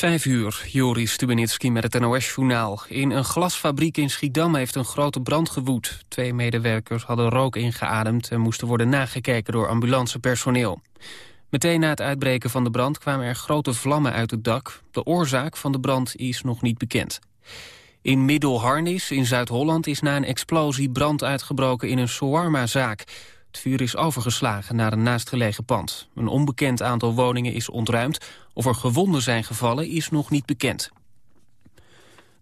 Vijf uur, Joris Stubenitski met het NOS-journaal. In een glasfabriek in Schiedam heeft een grote brand gewoed. Twee medewerkers hadden rook ingeademd... en moesten worden nagekeken door ambulancepersoneel. Meteen na het uitbreken van de brand kwamen er grote vlammen uit het dak. De oorzaak van de brand is nog niet bekend. In Middelharnis in Zuid-Holland is na een explosie brand uitgebroken in een shawarma-zaak. Het vuur is overgeslagen naar een naastgelegen pand. Een onbekend aantal woningen is ontruimd. Of er gewonden zijn gevallen is nog niet bekend.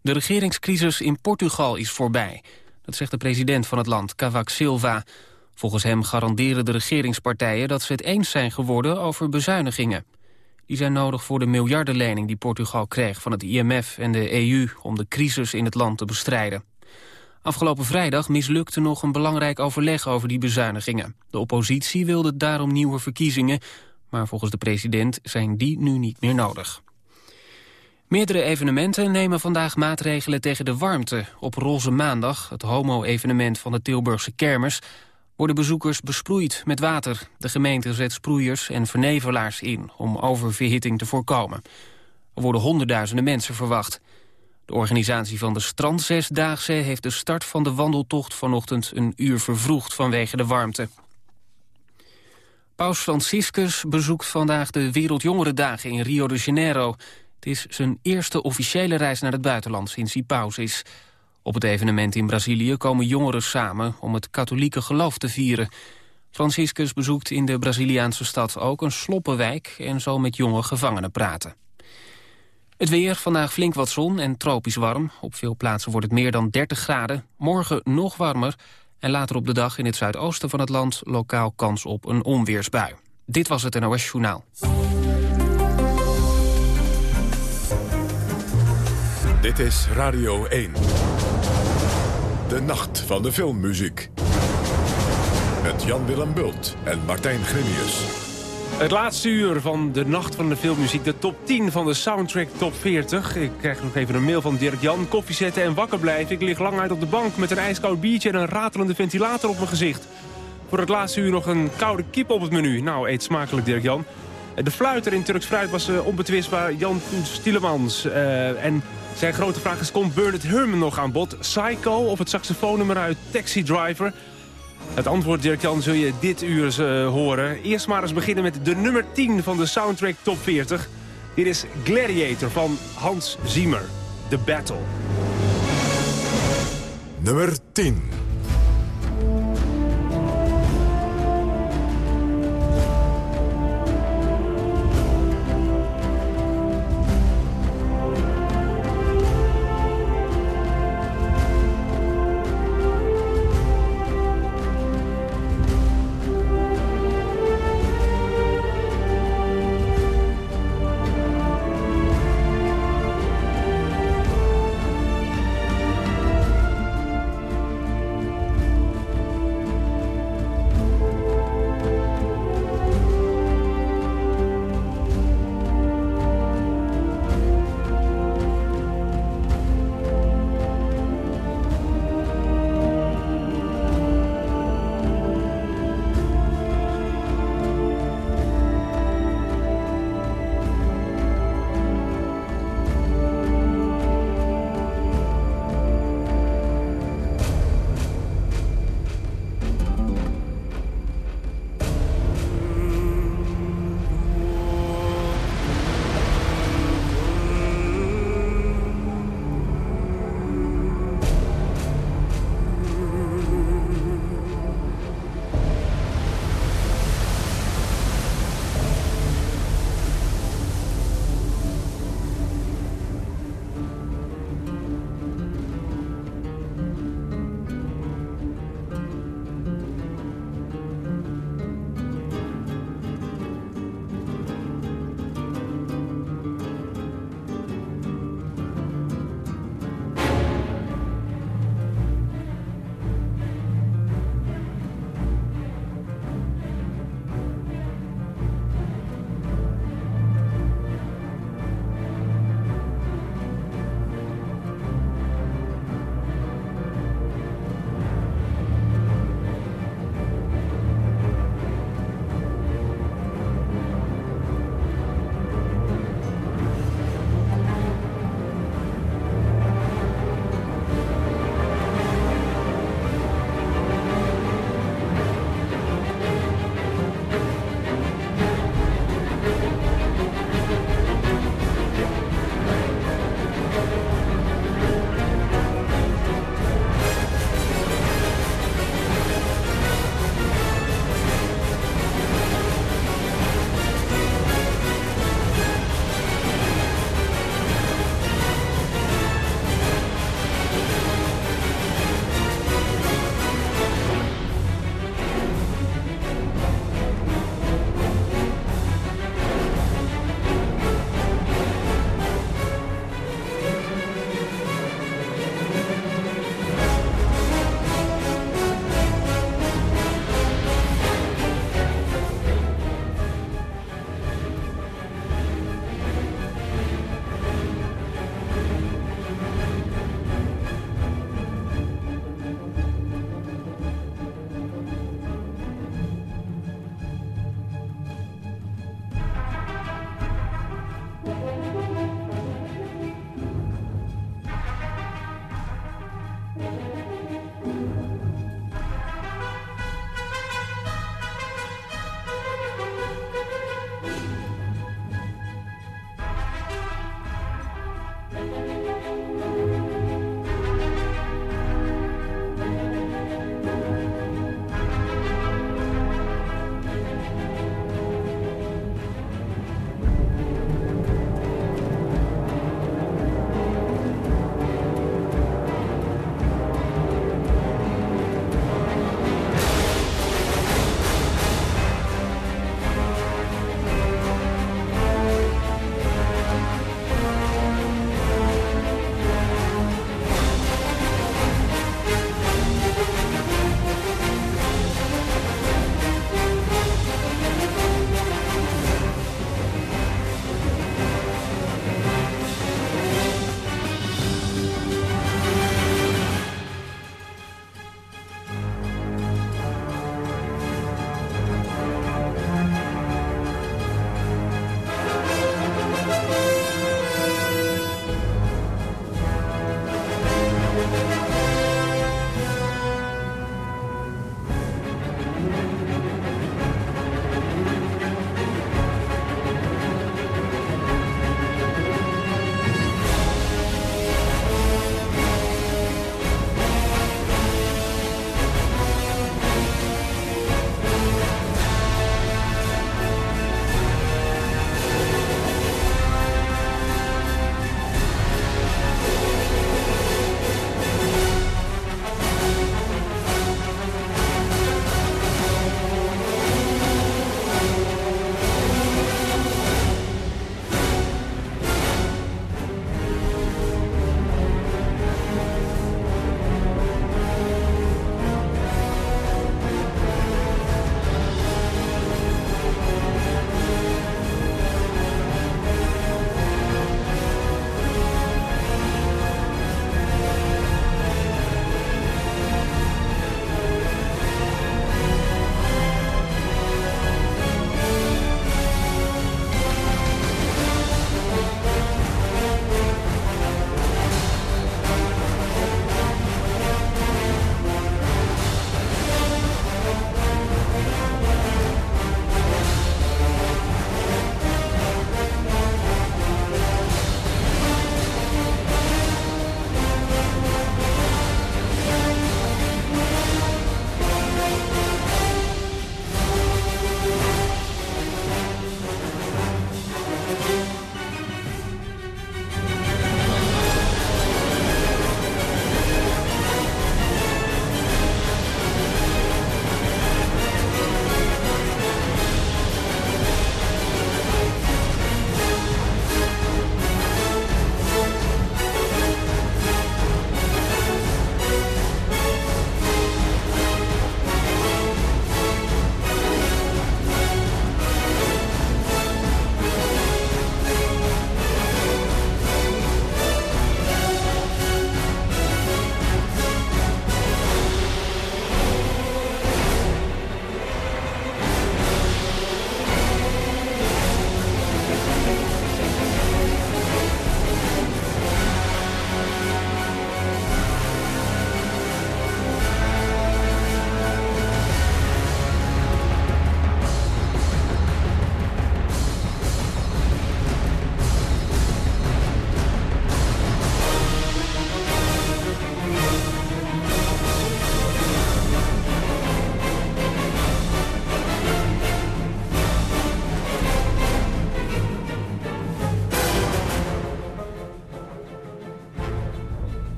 De regeringscrisis in Portugal is voorbij. Dat zegt de president van het land, Cavaco Silva. Volgens hem garanderen de regeringspartijen dat ze het eens zijn geworden over bezuinigingen. Die zijn nodig voor de miljardenlening die Portugal kreeg van het IMF en de EU... om de crisis in het land te bestrijden. Afgelopen vrijdag mislukte nog een belangrijk overleg over die bezuinigingen. De oppositie wilde daarom nieuwe verkiezingen, maar volgens de president zijn die nu niet meer nodig. Meerdere evenementen nemen vandaag maatregelen tegen de warmte. Op Roze Maandag, het homo-evenement van de Tilburgse kermis... worden bezoekers besproeid met water. De gemeente zet sproeiers en vernevelaars in om oververhitting te voorkomen. Er worden honderdduizenden mensen verwacht. De organisatie van de Strandzesdaagse heeft de start van de wandeltocht vanochtend een uur vervroegd vanwege de warmte. Paus Franciscus bezoekt vandaag de Wereldjongerendagen in Rio de Janeiro. Het is zijn eerste officiële reis naar het buitenland sinds hij paus is. Op het evenement in Brazilië komen jongeren samen om het katholieke geloof te vieren. Franciscus bezoekt in de Braziliaanse stad ook een sloppenwijk en zal met jonge gevangenen praten. Het weer, vandaag flink wat zon en tropisch warm. Op veel plaatsen wordt het meer dan 30 graden. Morgen nog warmer. En later op de dag in het zuidoosten van het land... lokaal kans op een onweersbui. Dit was het NOS Journaal. Dit is Radio 1. De nacht van de filmmuziek. Met Jan-Willem Bult en Martijn Grimius. Het laatste uur van de Nacht van de Filmmuziek. De top 10 van de Soundtrack Top 40. Ik krijg nog even een mail van Dirk Jan. Koffie zetten en wakker blijven. Ik lig lang uit op de bank met een ijskoud biertje... en een ratelende ventilator op mijn gezicht. Voor het laatste uur nog een koude kip op het menu. Nou, eet smakelijk Dirk Jan. De fluiter in Turks Fruit was uh, onbetwistbaar Jan Stielemans. Uh, en zijn grote vraag is, komt Bernard Herman nog aan bod? Psycho of het saxofoonnummer uit Taxi Driver... Het antwoord, Dirk-Jan, zul je dit uur uh, horen. Eerst maar eens beginnen met de nummer 10 van de Soundtrack Top 40. Dit is Gladiator van Hans Zimmer. The Battle. Nummer 10.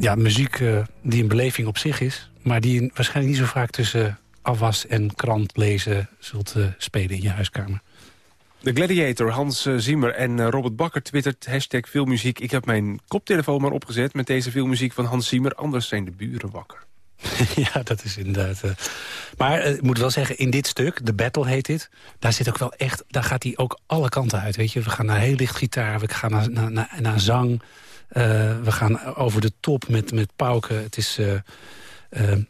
Ja, muziek die een beleving op zich is... maar die waarschijnlijk niet zo vaak tussen afwas en krant lezen zult spelen in je huiskamer. De Gladiator, Hans Ziemer en Robert Bakker twittert hashtag filmmuziek. Ik heb mijn koptelefoon maar opgezet met deze filmmuziek van Hans Ziemer. Anders zijn de buren wakker. ja, dat is inderdaad... Uh... Maar ik moet wel zeggen, in dit stuk, de battle heet dit... daar zit ook wel echt, daar gaat hij ook alle kanten uit, weet je. We gaan naar heel licht gitaar, we gaan naar, naar, naar, naar zang... Uh, we gaan over de top met, met pauken. Het is...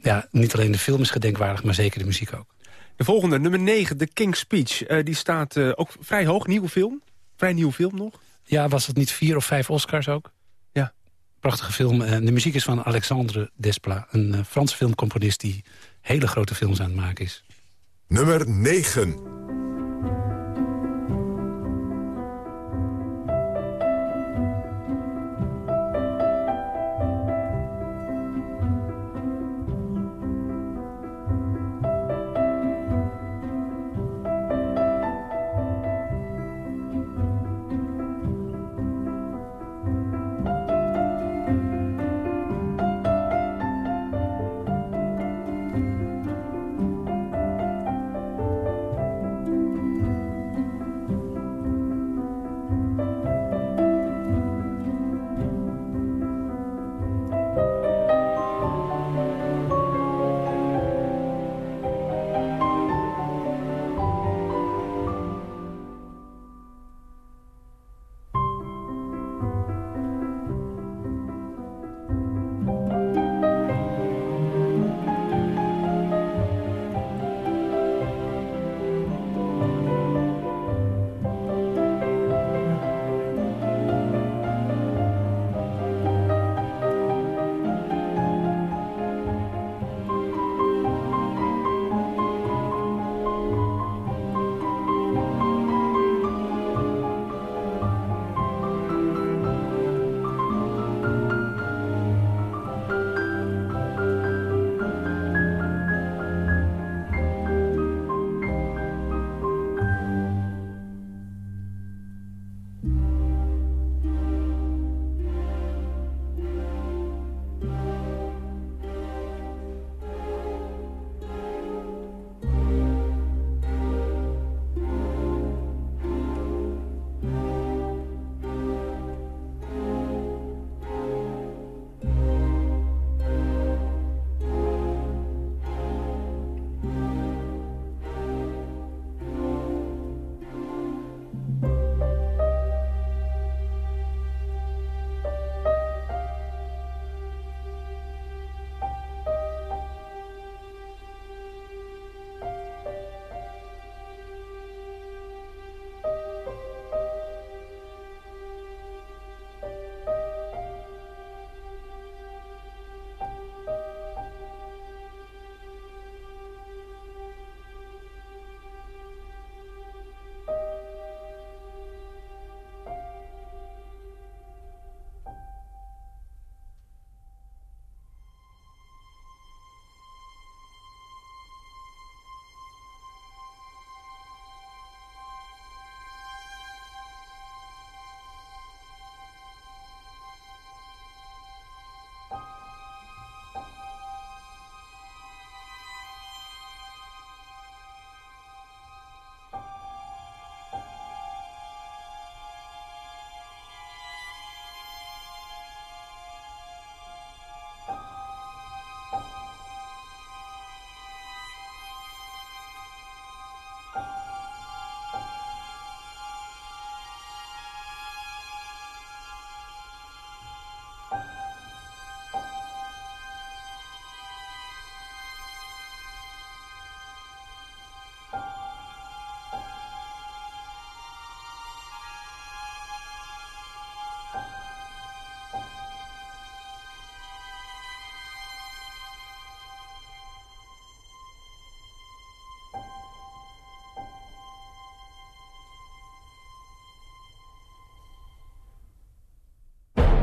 ja, niet alleen de film is gedenkwaardig, maar zeker de muziek ook. De volgende, nummer 9, The King's Speech. die staat ook vrij hoog, nieuwe film. Vrij nieuwe film nog. Ja, was het niet vier of vijf Oscars ook? Prachtige film. de muziek is van Alexandre Desplat. Een uh, Franse filmcomponist die hele grote films aan het maken is. Nummer 9.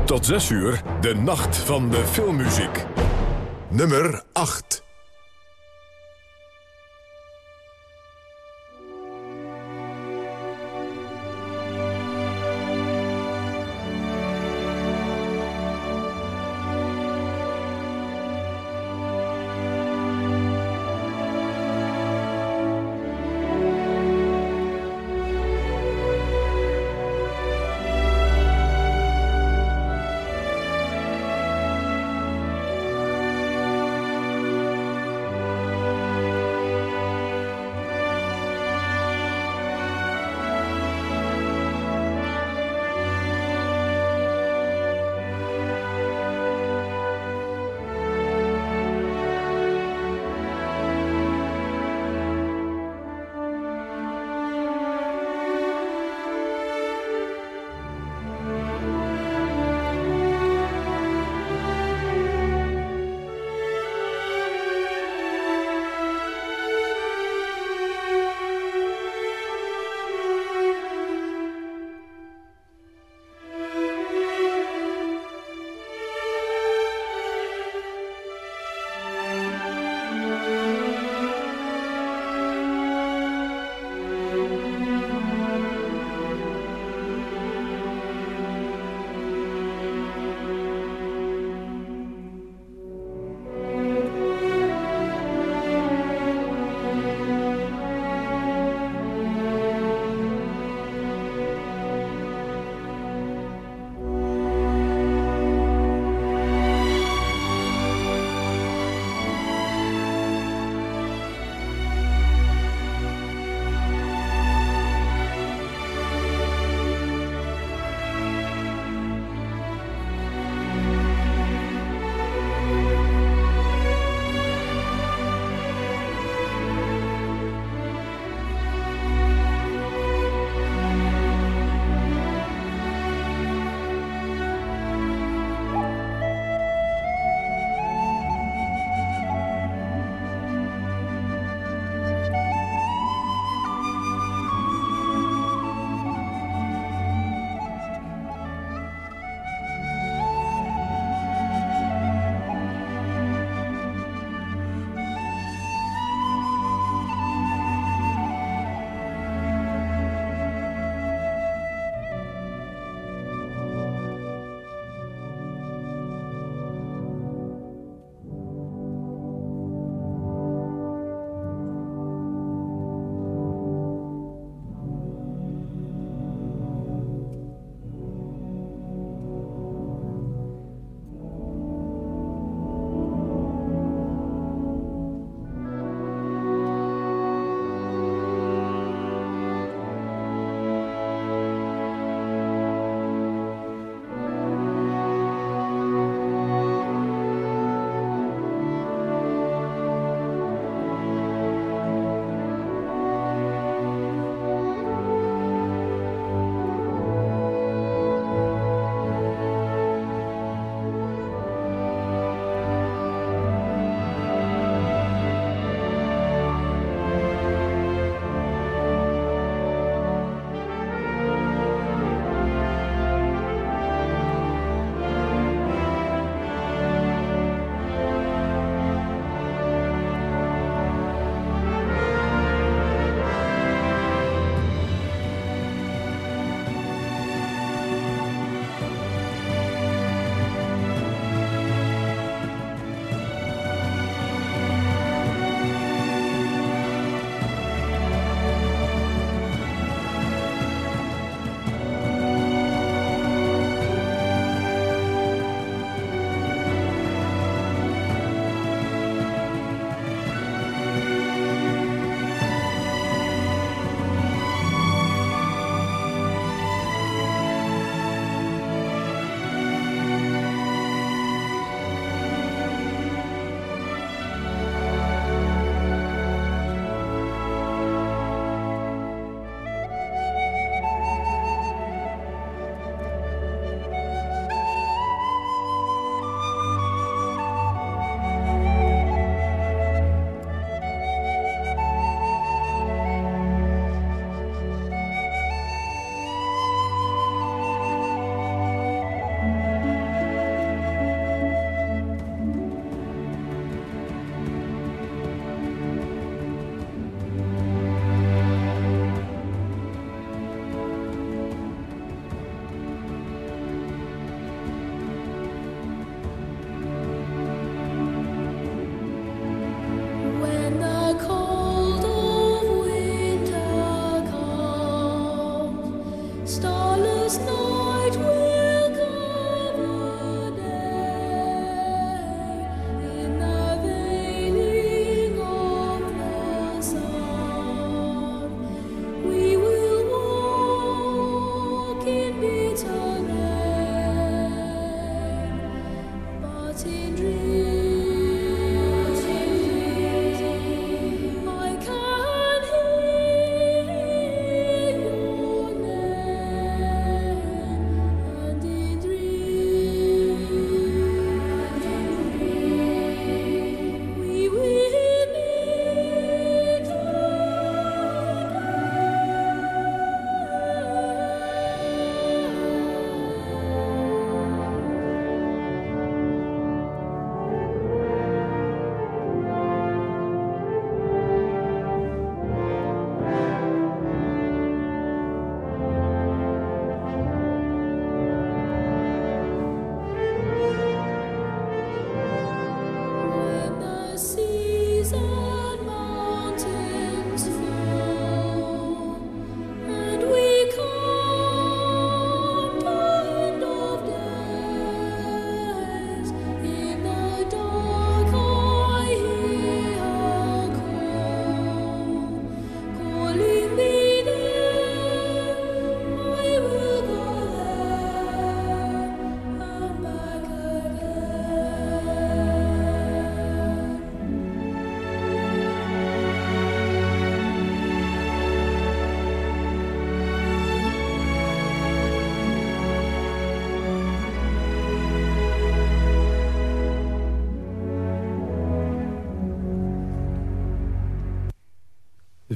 Tot 6 uur, de nacht van de filmmuziek. Nummer 8.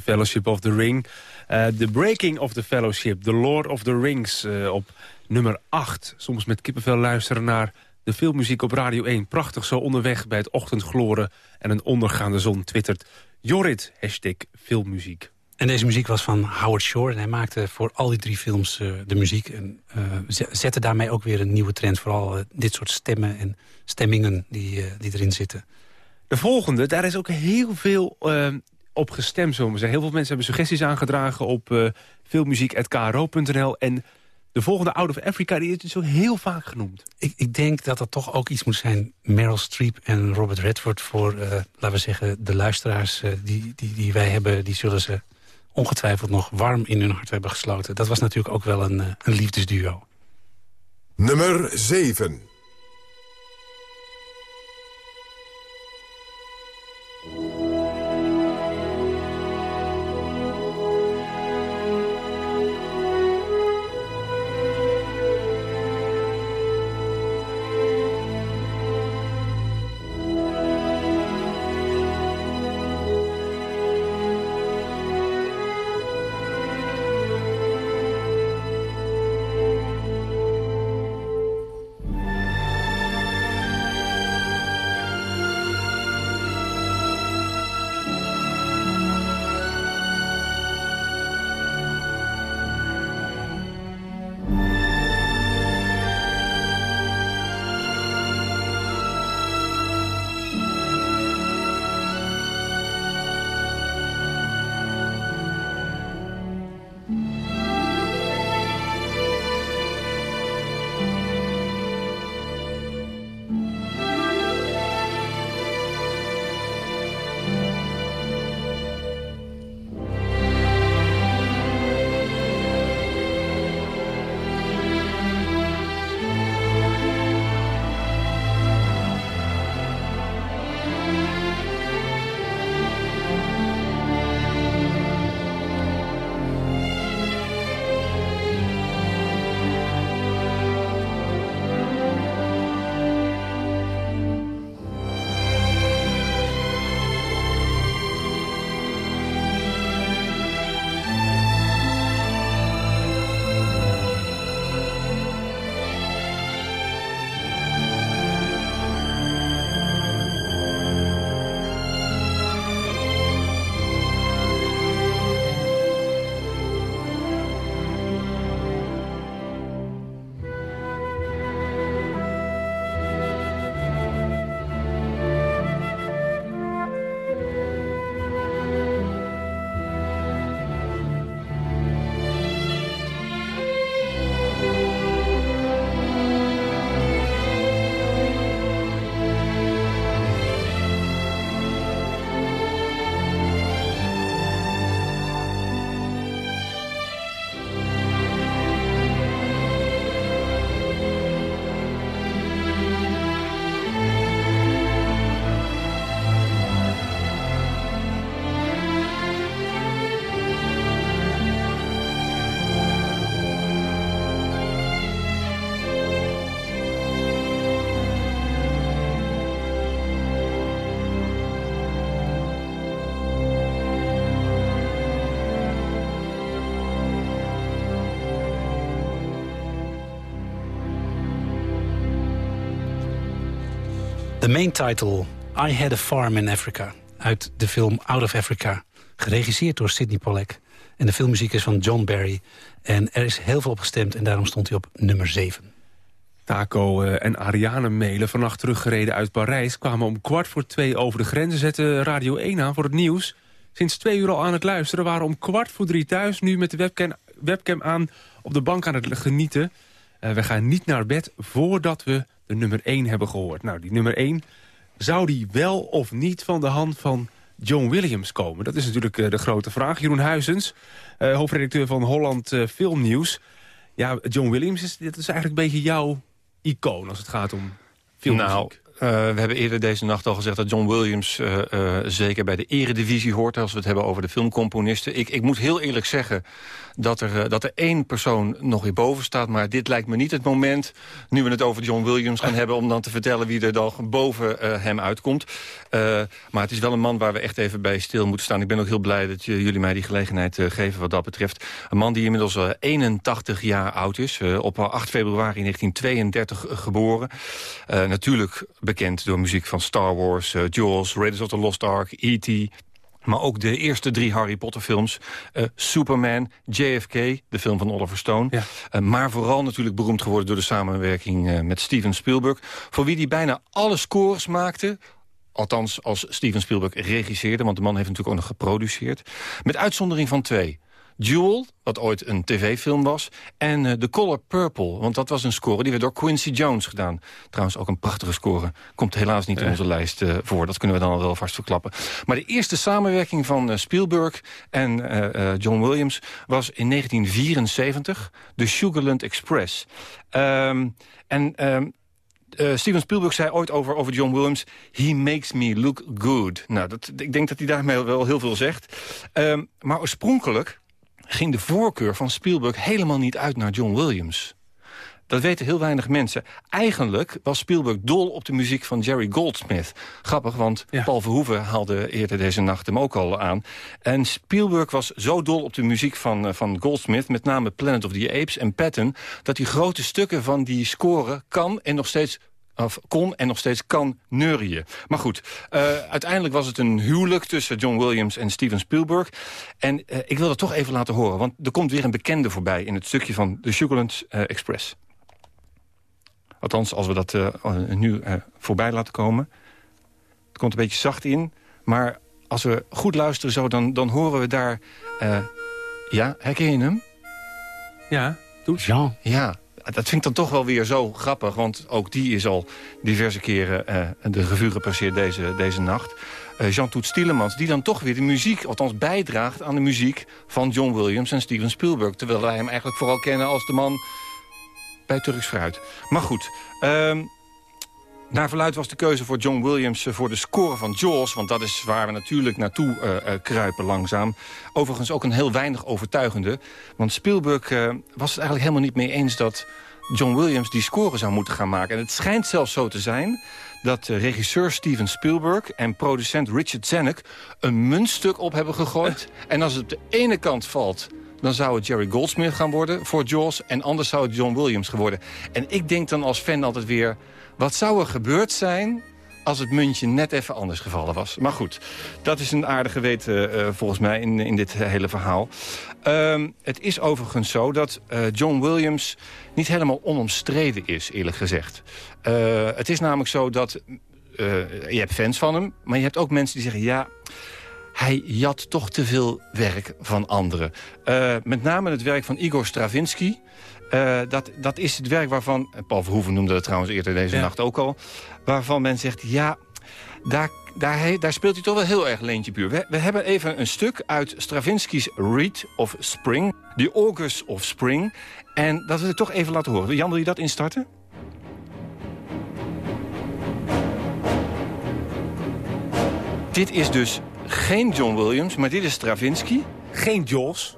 Fellowship of the Ring. Uh, the Breaking of the Fellowship, The Lord of the Rings uh, op nummer 8. Soms met kippenvel luisteren naar de filmmuziek op Radio 1. Prachtig zo onderweg bij het ochtendgloren en een ondergaande zon twittert. Jorrit, hashtag filmmuziek. En deze muziek was van Howard Shore. En hij maakte voor al die drie films uh, de muziek. En uh, zette daarmee ook weer een nieuwe trend. Vooral uh, dit soort stemmen en stemmingen die, die erin zitten. De volgende, daar is ook heel veel op gestemd, zullen we zeggen. Heel veel mensen hebben suggesties aangedragen op uh, filmmuziek.kro.nl. En de volgende Out of Africa die is dus ook heel vaak genoemd. Ik, ik denk dat dat toch ook iets moet zijn... Meryl Streep en Robert Redford voor, uh, laten we zeggen... de luisteraars uh, die, die, die wij hebben... die zullen ze ongetwijfeld nog warm in hun hart hebben gesloten. Dat was natuurlijk ook wel een, een liefdesduo. Nummer 7 The main title, I Had a Farm in Africa. Uit de film Out of Africa. Geregisseerd door Sidney Pollack. En de filmmuziek is van John Barry. En er is heel veel op gestemd en daarom stond hij op nummer 7. Taco eh, en Ariane Melen, vannacht teruggereden uit Parijs... kwamen om kwart voor twee over de grens zetten Radio 1 aan voor het nieuws. Sinds twee uur al aan het luisteren, waren om kwart voor drie thuis... nu met de webcam, webcam aan op de bank aan het genieten. Uh, we gaan niet naar bed voordat we de nummer 1 hebben gehoord. Nou, die nummer 1, zou die wel of niet van de hand van John Williams komen? Dat is natuurlijk uh, de grote vraag. Jeroen Huizens, uh, hoofdredacteur van Holland uh, Filmnieuws. Ja, John Williams, is, dit is eigenlijk een beetje jouw icoon als het gaat om filmmuziek. Nou, uh, we hebben eerder deze nacht al gezegd dat John Williams uh, uh, zeker bij de eredivisie hoort... als we het hebben over de filmcomponisten. Ik, ik moet heel eerlijk zeggen dat er, dat er één persoon nog weer boven staat... maar dit lijkt me niet het moment, nu we het over John Williams gaan hebben... om dan te vertellen wie er dan boven hem uitkomt. maar het is wel een man waar we echt even bij stil moeten staan. Ik ben ook heel blij dat jullie mij die gelegenheid geven wat dat betreft. Een man die inmiddels 81 jaar oud is. op 8 februari 1932 geboren. Natuurlijk bekend door muziek van Star Wars, uh, Jaws, Raiders of the Lost Ark, E.T., maar ook de eerste drie Harry Potter films. Uh, Superman, JFK, de film van Oliver Stone. Ja. Uh, maar vooral natuurlijk beroemd geworden door de samenwerking uh, met Steven Spielberg. Voor wie hij bijna alle scores maakte. Althans, als Steven Spielberg regisseerde. Want de man heeft natuurlijk ook nog geproduceerd. Met uitzondering van twee. Jewel, wat ooit een tv-film was. En uh, The Color Purple, want dat was een score die werd door Quincy Jones gedaan. Trouwens ook een prachtige score. Komt helaas niet in onze lijst uh, voor. Dat kunnen we dan al wel vast verklappen. Maar de eerste samenwerking van uh, Spielberg en John Williams... was in 1974, de Sugarland Express. Um, en... Um, uh, Steven Spielberg zei ooit over, over John Williams... He makes me look good. Nou, dat, ik denk dat hij daarmee wel heel veel zegt. Um, maar oorspronkelijk ging de voorkeur van Spielberg helemaal niet uit naar John Williams. Dat weten heel weinig mensen. Eigenlijk was Spielberg dol op de muziek van Jerry Goldsmith. Grappig, want ja. Paul Verhoeven haalde eerder deze nacht hem ook al aan. En Spielberg was zo dol op de muziek van, van Goldsmith... met name Planet of the Apes en Patton... dat hij grote stukken van die score kan en nog steeds of kon en nog steeds kan neurien. Maar goed, uh, uiteindelijk was het een huwelijk tussen John Williams en Steven Spielberg. En uh, ik wil dat toch even laten horen, want er komt weer een bekende voorbij... in het stukje van The Sugarland uh, Express. Althans, als we dat nu voorbij laten komen. Het komt een beetje zacht in, maar als we goed luisteren zo... dan, dan horen we daar... ja, herken je hem? Ja, doet Jean. Ja, dat vind ik dan toch wel weer zo grappig. Want ook die is al diverse keren uh, de revue gepasseerd deze, deze nacht. Uh, Jean-Toet Stielemans, die dan toch weer de muziek... althans bijdraagt aan de muziek van John Williams en Steven Spielberg. Terwijl wij hem eigenlijk vooral kennen als de man bij Turks Fruit. Maar goed... Uh, naar verluid was de keuze voor John Williams voor de score van Jaws... want dat is waar we natuurlijk naartoe uh, uh, kruipen langzaam. Overigens ook een heel weinig overtuigende. Want Spielberg uh, was het eigenlijk helemaal niet mee eens... dat John Williams die score zou moeten gaan maken. En het schijnt zelfs zo te zijn dat regisseur Steven Spielberg en producent Richard Zanuck... een muntstuk op hebben gegooid. En als het op de ene kant valt dan zou het Jerry Goldsmith gaan worden voor Jaws... en anders zou het John Williams geworden. En ik denk dan als fan altijd weer... Wat zou er gebeurd zijn als het muntje net even anders gevallen was. Maar goed, dat is een aardige weten uh, volgens mij in, in dit hele verhaal. Uh, het is overigens zo dat uh, John Williams niet helemaal onomstreden is, eerlijk gezegd. Uh, het is namelijk zo dat... je hebt fans van hem, maar je hebt ook mensen die zeggen... ja, hij jat toch te veel werk van anderen. met name het werk van Igor Stravinsky... Uh, dat, dat is het werk waarvan, Paul Verhoeven noemde het trouwens eerder deze ja. nacht ook al... waarvan men zegt, ja, daar, daar, daar speelt hij toch wel heel erg leentje puur. We, we hebben even een stuk uit Stravinsky's Reed of Spring, The August of Spring. En dat wil ik toch even laten horen. Jan, wil je dat instarten? Dit is dus geen John Williams, maar dit is Stravinsky. Geen Jaws.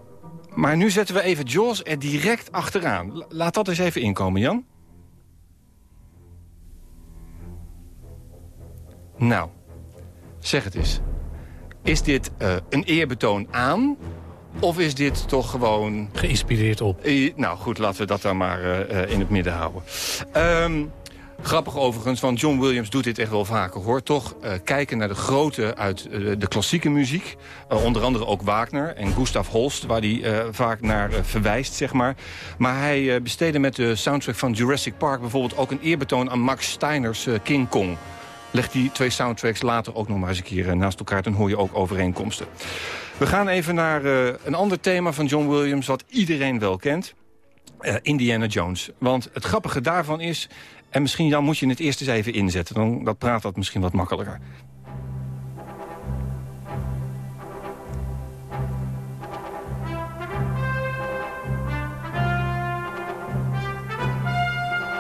Maar nu zetten we even Jaws er direct achteraan. Laat dat eens even inkomen, Jan. Nou, zeg het eens. Is dit uh, een eerbetoon aan... Of is dit toch gewoon... Geïnspireerd op. Uh, nou goed, laten we dat dan maar uh, in het midden houden. Um, Grappig overigens, want John Williams doet dit echt wel vaker, hoor. Toch uh, kijken naar de grote uit uh, de klassieke muziek. Uh, onder andere ook Wagner en Gustav Holst, waar hij vaak naar verwijst, zeg maar. Maar hij besteedde met de soundtrack van Jurassic Park... bijvoorbeeld ook een eerbetoon aan Max Steiners King Kong. Leg die twee soundtracks later ook nog maar eens een keer naast elkaar... dan hoor je ook overeenkomsten. We gaan even naar een ander thema van John Williams... wat iedereen wel kent. Indiana Jones. Want het grappige daarvan is... En misschien Jan moet je het eerst eens even inzetten. Dan dat praat dat misschien wat makkelijker.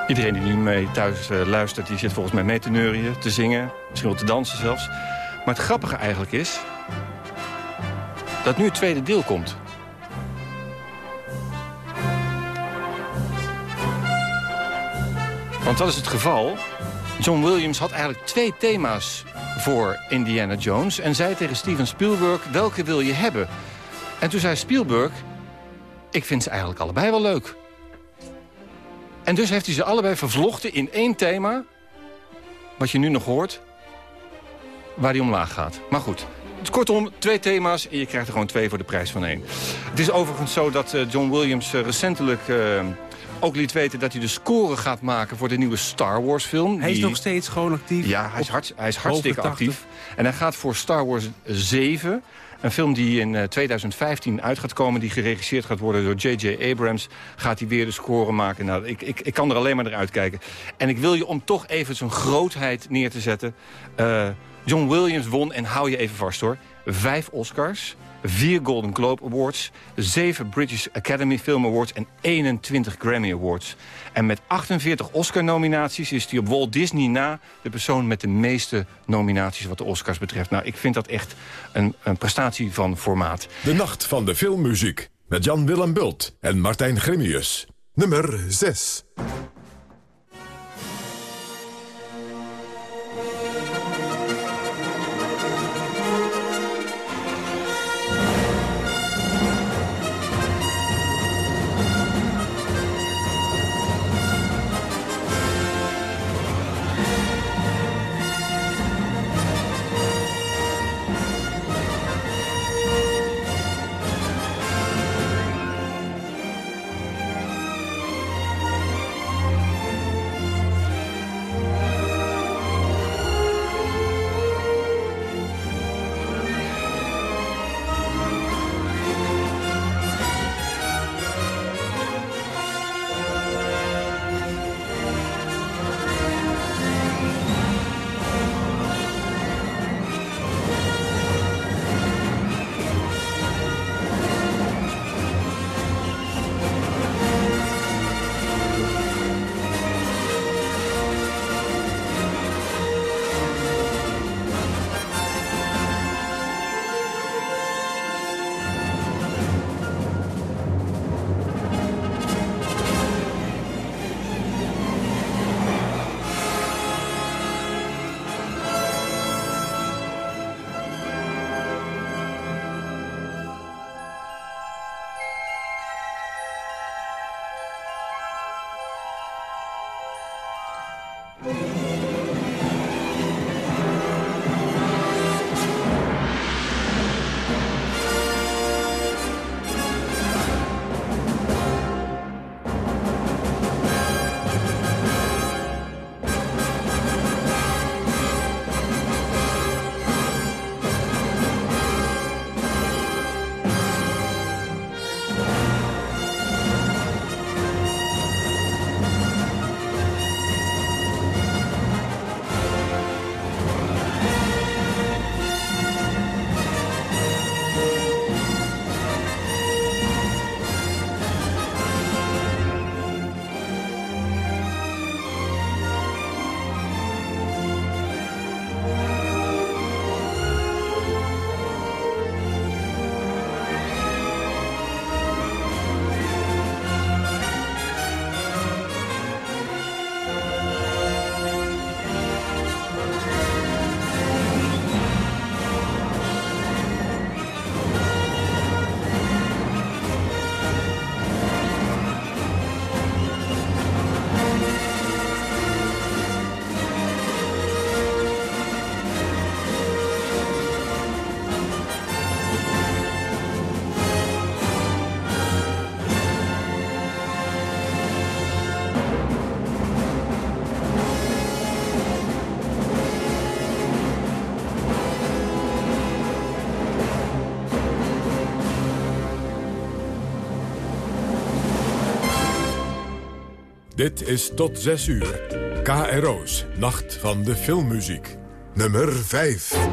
Iedereen die nu mee thuis uh, luistert, die zit volgens mij mee te neurien, te zingen. Misschien wel te dansen zelfs. Maar het grappige eigenlijk is... dat nu het tweede deel komt. Want dat is het geval. John Williams had eigenlijk twee thema's voor Indiana Jones... en zei tegen Steven Spielberg, welke wil je hebben? En toen zei Spielberg, ik vind ze eigenlijk allebei wel leuk. En dus heeft hij ze allebei vervlochten in één thema... wat je nu nog hoort, waar hij omlaag gaat. Maar goed, kortom, twee thema's en je krijgt er gewoon twee voor de prijs van één. Het is overigens zo dat eh, John Williams eh, recentelijk... Ook liet weten dat hij de score gaat maken voor de nieuwe Star Wars film. Hij is nog steeds gewoon actief? Ja, hij is, hij is hartstikke actief. En hij gaat voor Star Wars 7... Een film die in 2015 uit gaat komen, die geregisseerd gaat worden door J.J. Abrams, gaat hij weer de score maken. Nou, ik, ik, ik kan er alleen maar naar uitkijken. En ik wil je om toch even zijn grootheid neer te zetten. Uh, John Williams won, en hou je even vast hoor, vijf Oscars vier Golden Globe Awards, zeven British Academy Film Awards en 21 Grammy Awards. En met 48 Oscar-nominaties is hij op Walt Disney na de persoon met de meeste nominaties wat de Oscars betreft. Nou, ik vind dat echt een, een prestatie van formaat. De Nacht van de Filmmuziek met Jan Willem Bult en Martijn Grimius. Nummer 6. Dit is tot 6 uur. KRO's Nacht van de Filmmuziek. Nummer 5.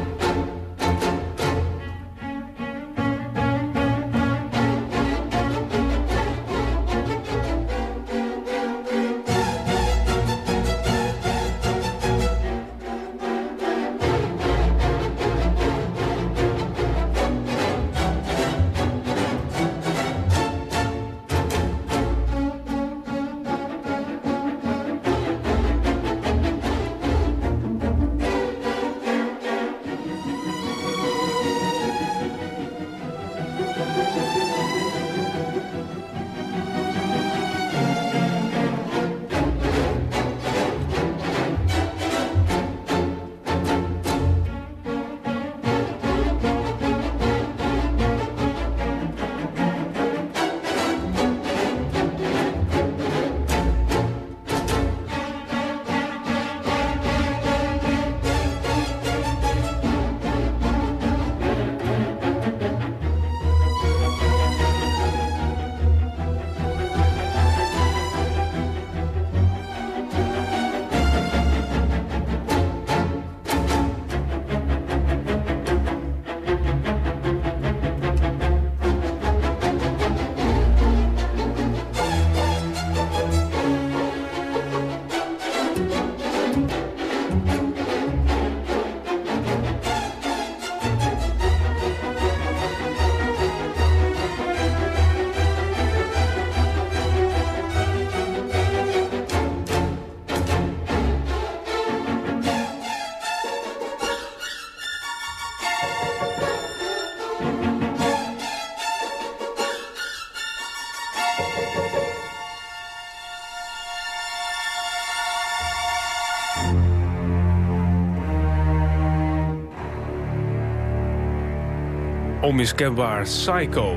Onmiskenbaar Psycho.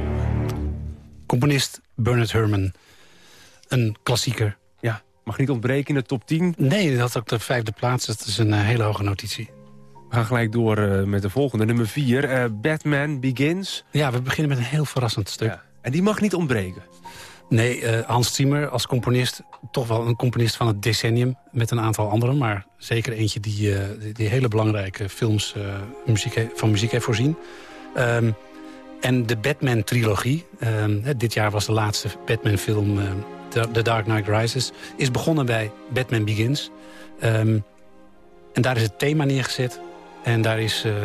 Componist Bernard Herrmann. Een klassieker. Ja, mag niet ontbreken in de top 10. Nee, dat had ook de vijfde plaats. Dat is een uh, hele hoge notitie. We gaan gelijk door uh, met de volgende, nummer 4. Uh, Batman Begins. Ja, we beginnen met een heel verrassend stuk. Ja. En die mag niet ontbreken. Nee, Hans Zimmer als componist, toch wel een componist van het decennium... met een aantal anderen, maar zeker eentje die, die, die hele belangrijke films muziek van muziek heeft voorzien. Um, en de Batman-trilogie, um, dit jaar was de laatste Batman-film uh, The Dark Knight Rises... is begonnen bij Batman Begins. En daar is het thema neergezet. En daar is, uh, uh,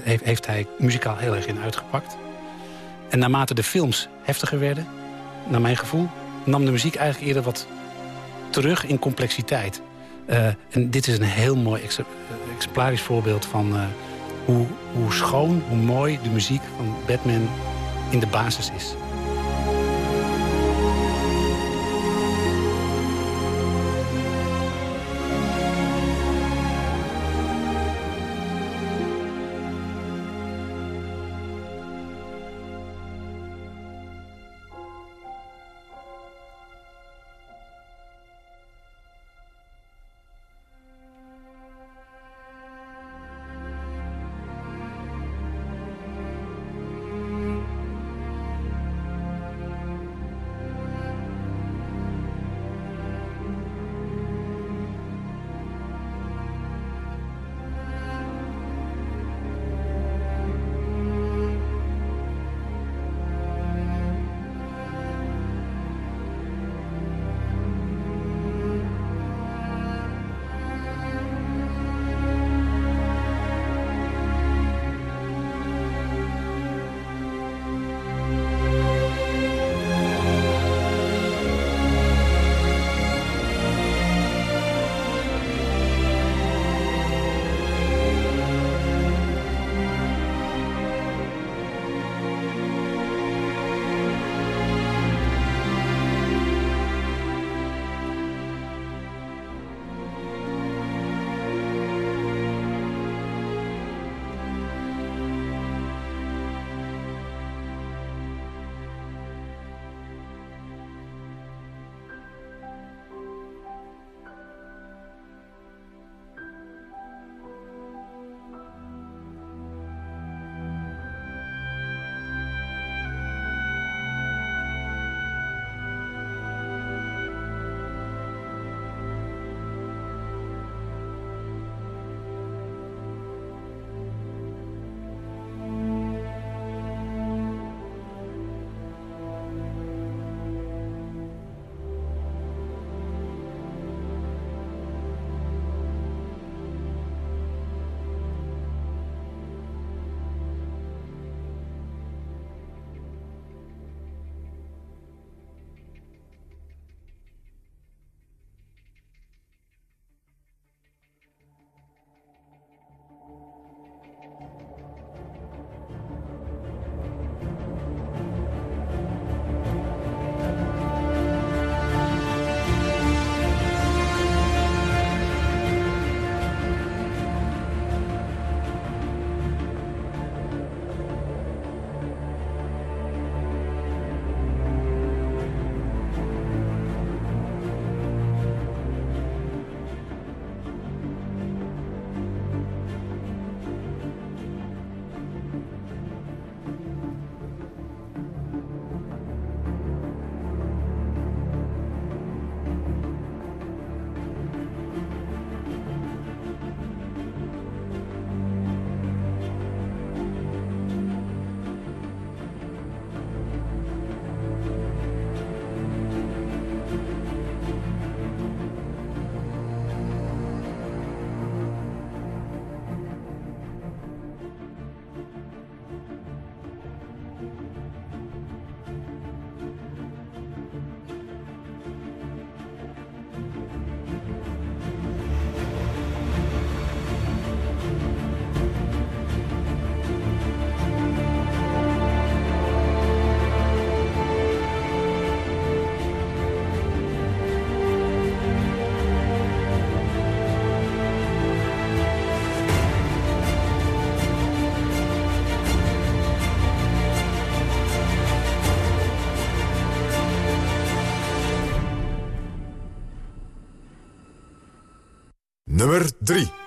heeft, heeft hij muzikaal heel erg in uitgepakt. En naarmate de films heftiger werden, naar mijn gevoel... nam de muziek eigenlijk eerder wat terug in complexiteit. Uh, en dit is een heel mooi exemplarisch voorbeeld van hoe, schoon, hoe mooi de muziek van Batman in de basis is. Nummer 3.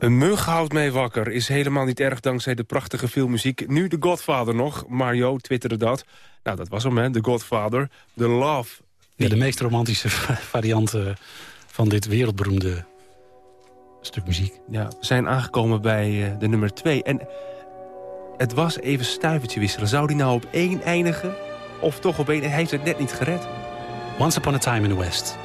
Een mug houdt mij wakker is helemaal niet erg dankzij de prachtige filmmuziek. Nu The Godfather nog. Mario twitterde dat. Nou, dat was hem, hè. The Godfather. The Love. Ja, de meest romantische variant eh, van dit wereldberoemde stuk muziek. Ja, we zijn aangekomen bij uh, de nummer 2. En het was even stuivertje wisselen. Zou die nou op één eindigen? Of toch op één? Hij heeft het net niet gered. Once Upon a Time in the West.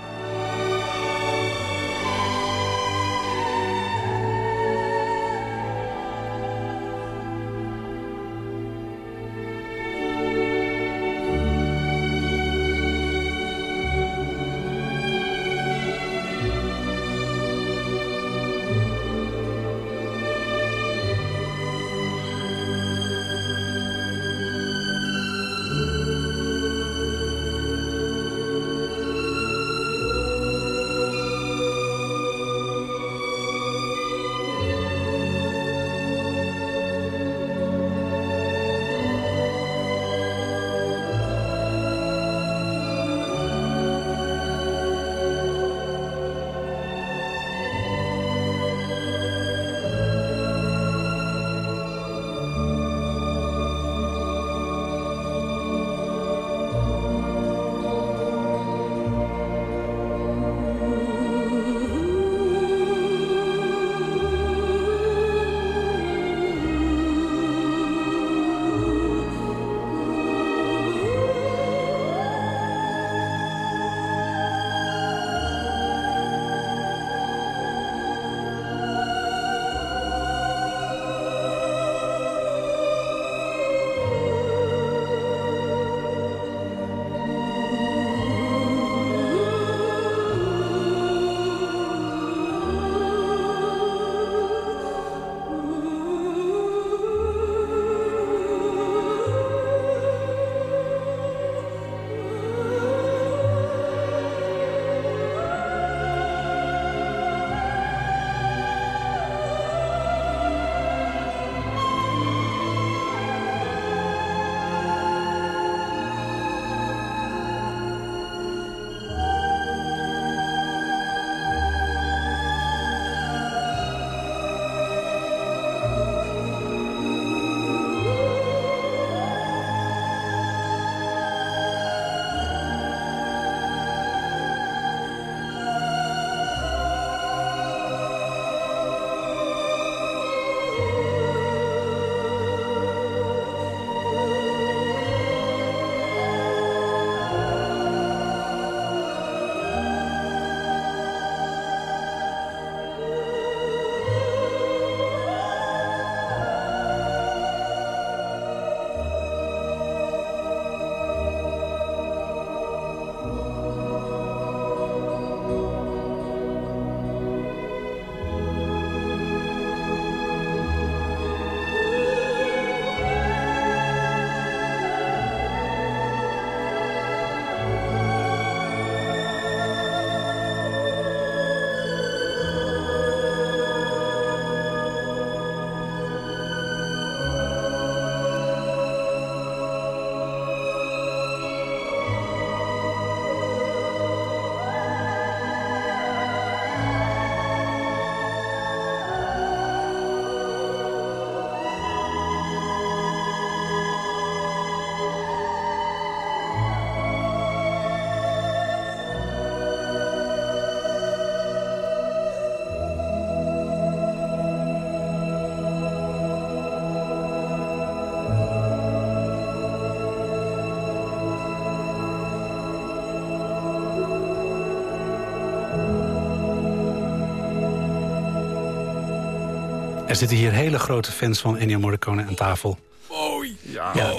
Er zitten hier hele grote fans van Ennio Morricone aan tafel. Mooi. Ja, Ja,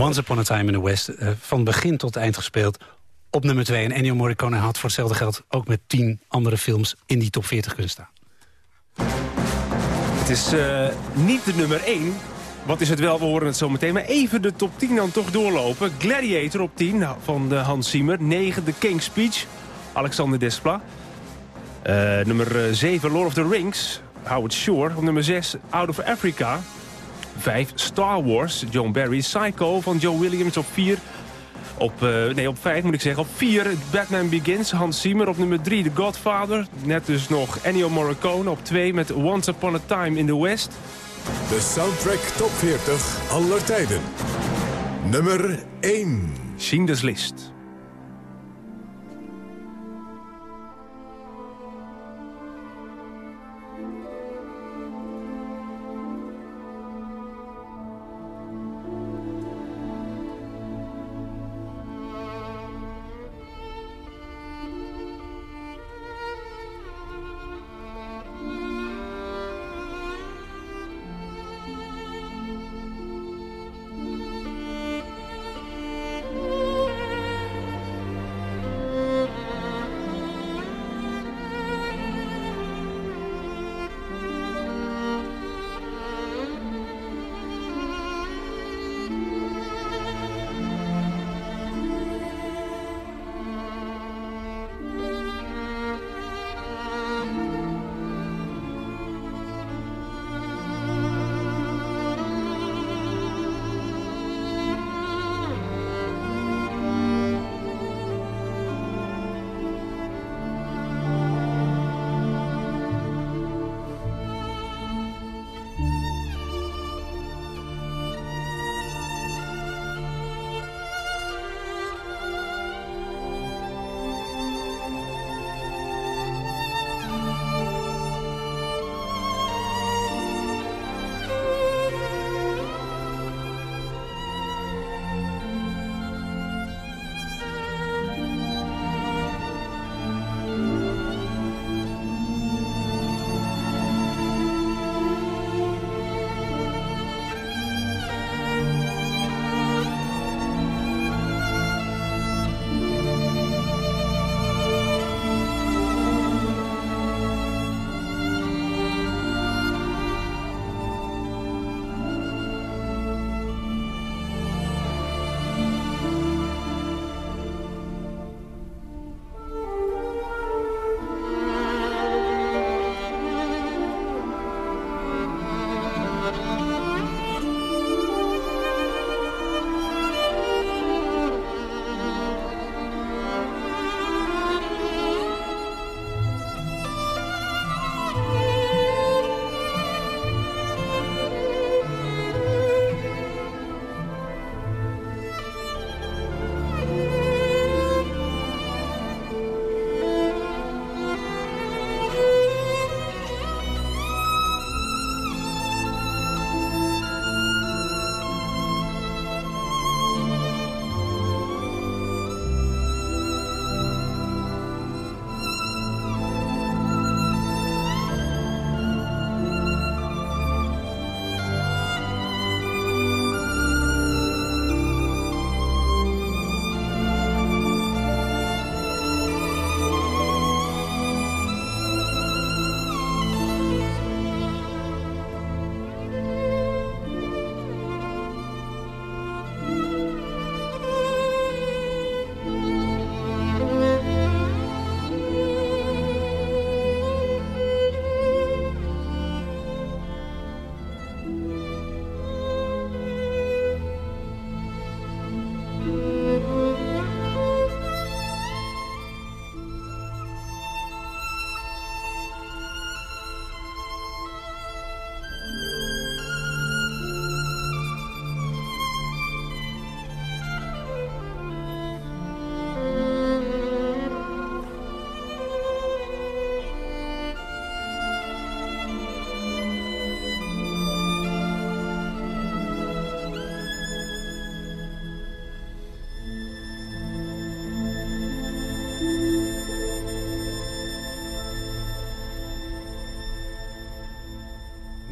Once Upon a Time in the West. eh, van begin tot eind gespeeld. Op nummer 2. En Ennio Morricone had voor hetzelfde geld... ook met tien andere films in die top 40 kunnen staan. Het is eh, niet de nummer 1. Wat is het wel, we horen het zo meteen. Maar even de top 10 dan toch doorlopen. Gladiator op 10 van eh, Hans Zimmer. 9 The King's Speech, Alexander Desplat. Eh, nummer 7 Lord of the Rings, Howard Shore. Op nummer 6 Out of Africa. 5 Star Wars, John Barry. Psycho van Joe Williams op 4. Op, eh, nee, op 5 moet ik zeggen. Op 4 Batman Begins, Hans Zimmer. Op nummer 3 The Godfather. Net dus nog Ennio Morricone. Op 2 met Once Upon a Time in the West. De soundtrack top 40 aller tijden. Nummer 1. Schindler's List.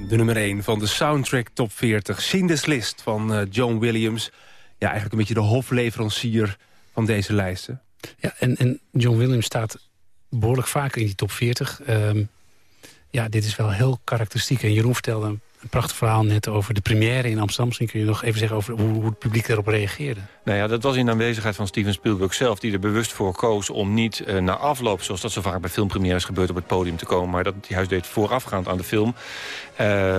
De nummer 1 van de soundtrack top 40. Schindler's List van uh, John Williams. Ja, eigenlijk een beetje de hofleverancier van deze lijsten. Ja, en, en John Williams staat behoorlijk vaak in die top 40. Um, ehm, ja, dit is wel heel karakteristiek. En Jeroen vertelde een prachtig verhaal net over de première in Amsterdam. Misschien kun je nog even zeggen over hoe, het publiek daarop reageerde. Nou ja, dat was in aanwezigheid van Steven Spielberg zelf... die er bewust voor koos om niet uh, na afloop... zoals dat zo vaak bij filmpremières gebeurt op het podium te komen... maar dat hij juist deed voorafgaand aan de film. Uh,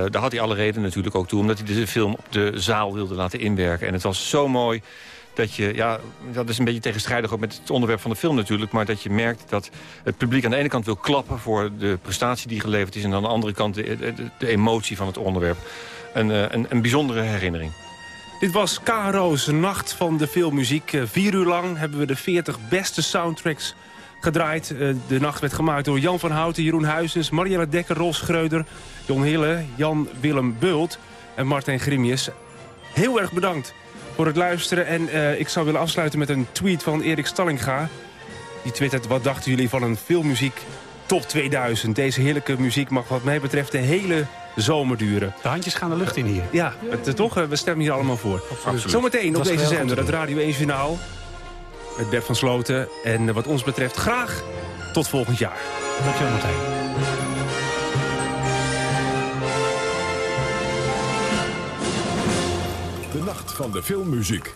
daar had hij alle reden natuurlijk ook toe... omdat hij de film op de zaal wilde laten inwerken. En het was zo mooi dat je, ja, dat is een beetje tegenstrijdig ook met het onderwerp van de film natuurlijk... maar dat je merkt dat het publiek aan de ene kant wil klappen... voor de prestatie die geleverd is... en aan de andere kant de, emotie van het onderwerp. Een, eh, een, een bijzondere herinnering. Dit was Karo's Nacht van de Filmmuziek. Eh, vier uur lang hebben we de 40 beste soundtracks gedraaid. Eh, de nacht werd gemaakt door Jan van Houten, Jeroen Huizens... Marielle Dekker, Ros Schreuder, Jon Hille, Jan-Willem Bult en Martijn Grimius. Heel erg bedankt voor het luisteren. En uh, ik zou willen afsluiten met een tweet van Erik Stallinga. Die twittert, wat dachten jullie van een filmmuziek top 2000? Deze heerlijke muziek mag wat mij betreft de hele zomer duren. De handjes gaan de lucht in hier. Ja, het, eh, toch? Eh, we stemmen hier allemaal voor. Zometeen op deze zender, het Radio 1 Journaal. Met Bert van Sloten. En wat ons betreft graag tot volgend jaar. Dankjewel Martijn. De nacht van de filmmuziek.